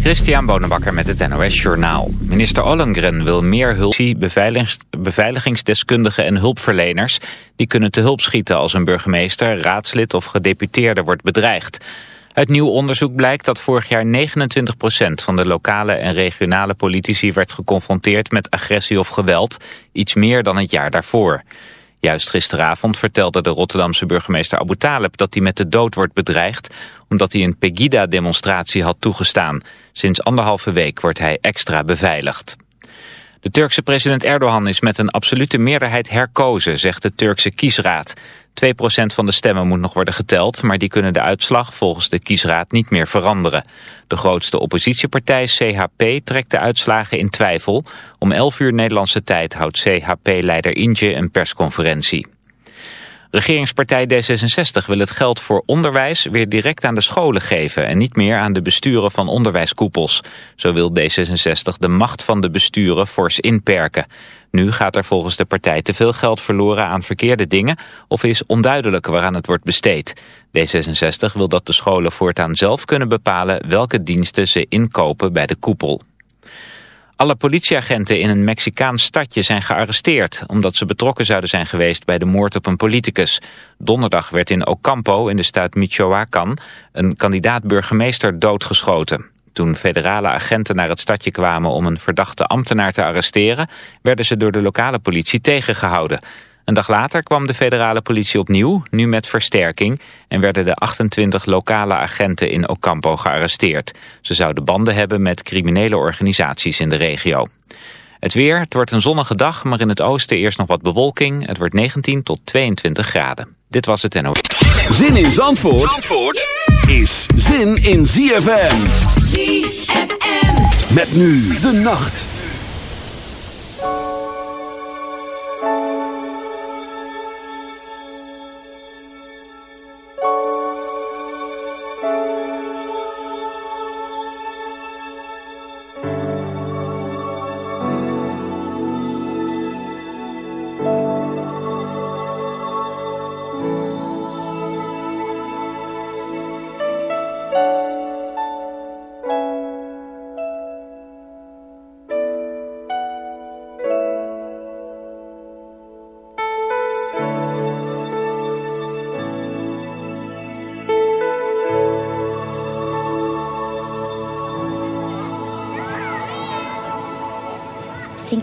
Christian Bonenbakker met het NOS Journaal. Minister Ollengren wil meer hulp beveiligingsdeskundigen en hulpverleners... die kunnen te hulp schieten als een burgemeester, raadslid of gedeputeerde wordt bedreigd. Uit nieuw onderzoek blijkt dat vorig jaar 29% van de lokale en regionale politici... werd geconfronteerd met agressie of geweld, iets meer dan het jaar daarvoor... Juist gisteravond vertelde de Rotterdamse burgemeester Abu Taleb dat hij met de dood wordt bedreigd omdat hij een Pegida-demonstratie had toegestaan. Sinds anderhalve week wordt hij extra beveiligd. De Turkse president Erdogan is met een absolute meerderheid herkozen, zegt de Turkse kiesraad. 2% van de stemmen moet nog worden geteld, maar die kunnen de uitslag volgens de kiesraad niet meer veranderen. De grootste oppositiepartij CHP trekt de uitslagen in twijfel. Om 11 uur Nederlandse tijd houdt CHP-leider Inge een persconferentie. Regeringspartij D66 wil het geld voor onderwijs weer direct aan de scholen geven en niet meer aan de besturen van onderwijskoepels. Zo wil D66 de macht van de besturen fors inperken. Nu gaat er volgens de partij te veel geld verloren aan verkeerde dingen of is onduidelijk waaraan het wordt besteed. D66 wil dat de scholen voortaan zelf kunnen bepalen welke diensten ze inkopen bij de koepel. Alle politieagenten in een Mexicaans stadje zijn gearresteerd... omdat ze betrokken zouden zijn geweest bij de moord op een politicus. Donderdag werd in Ocampo in de staat Michoacán... een kandidaat-burgemeester doodgeschoten. Toen federale agenten naar het stadje kwamen om een verdachte ambtenaar te arresteren... werden ze door de lokale politie tegengehouden... Een dag later kwam de federale politie opnieuw, nu met versterking... en werden de 28 lokale agenten in Ocampo gearresteerd. Ze zouden banden hebben met criminele organisaties in de regio. Het weer, het wordt een zonnige dag, maar in het oosten eerst nog wat bewolking. Het wordt 19 tot 22 graden. Dit was het NO. Zin in Zandvoort, Zandvoort is zin in ZFM. ZFM. Met nu de nacht.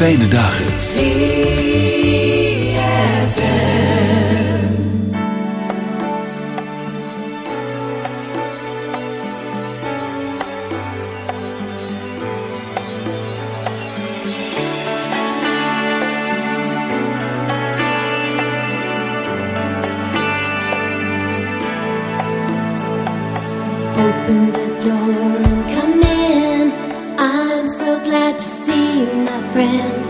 fijne dagen. Open my friend.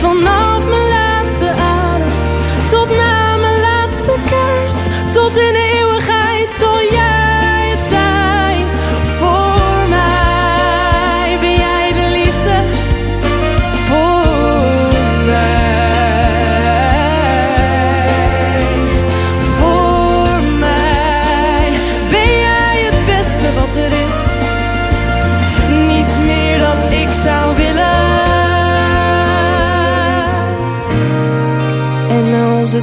Vanaf mijn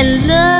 and love.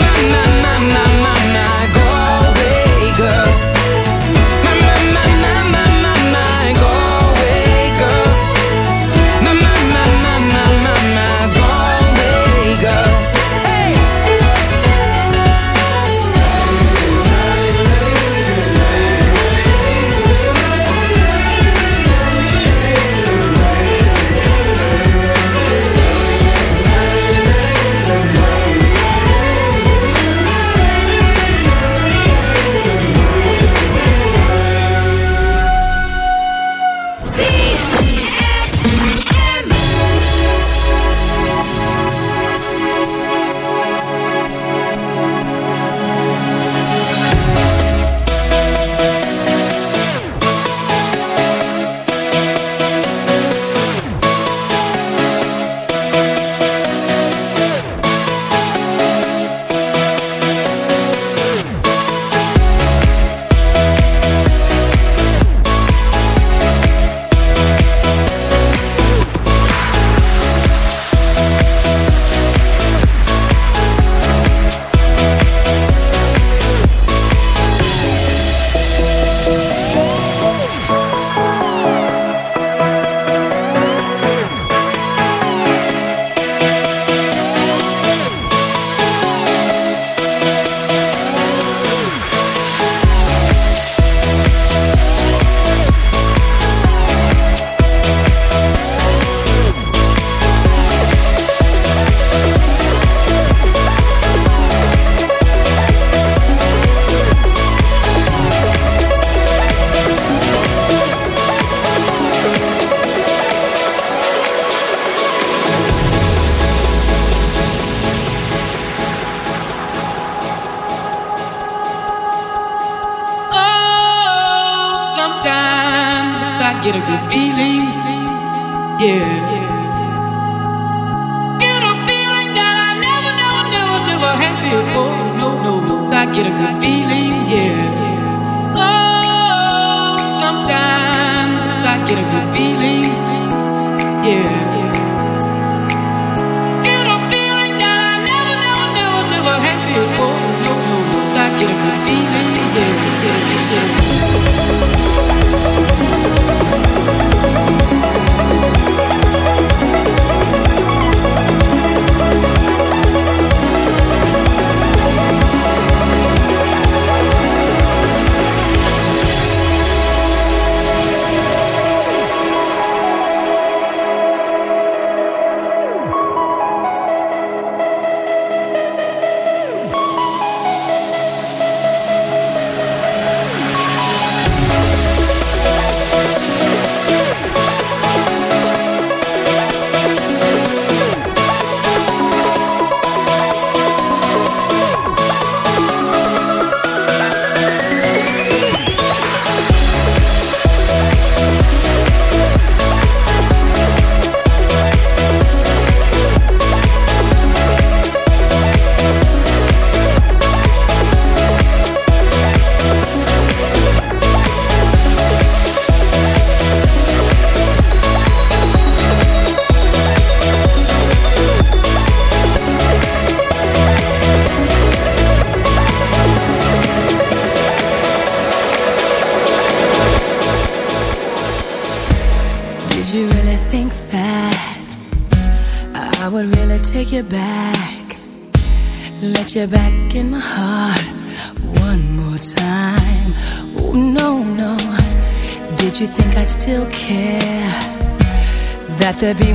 My, my, my, my, my, my,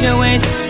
You changed your ways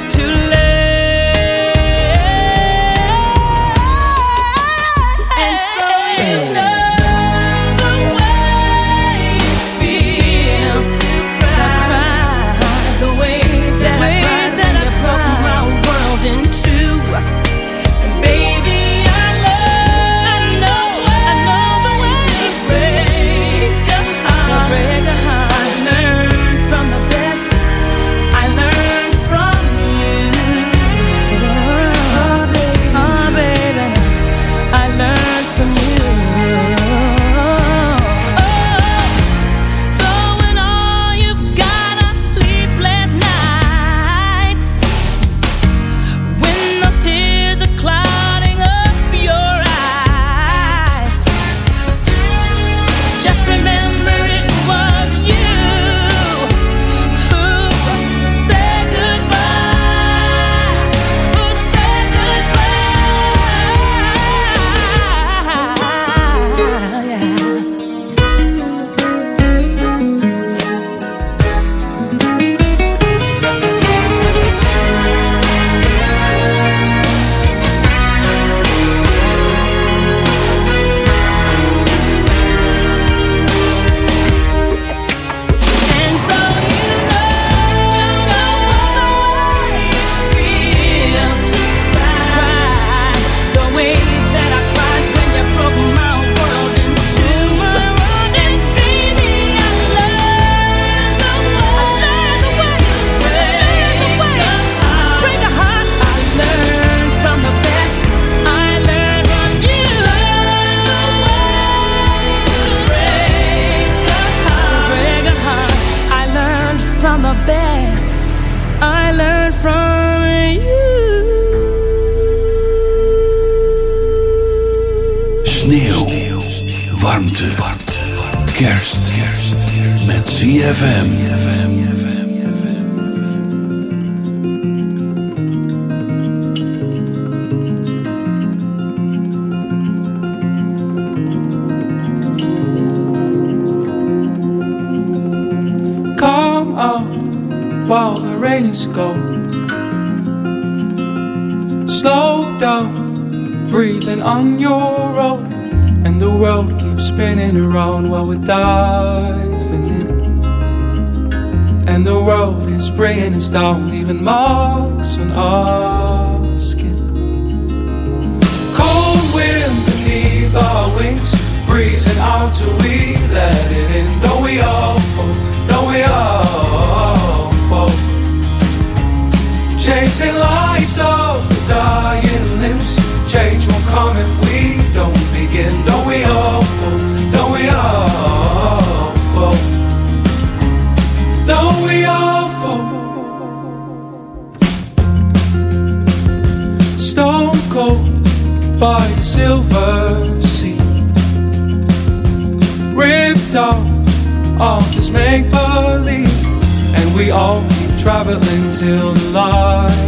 world keeps spinning around while we're diving in. And the world is bringing us down, leaving marks on our skin. Cold wind beneath our wings, breezing out till we let it in. Don't we all fall? Don't we all fall? Chasing lights of the dying limbs. Change won't come if we thinking, don't we all fall? Don't we all fall? Don't we all fall? Stone cold by a silver sea, ripped off off this make believe, and we all keep traveling till the light.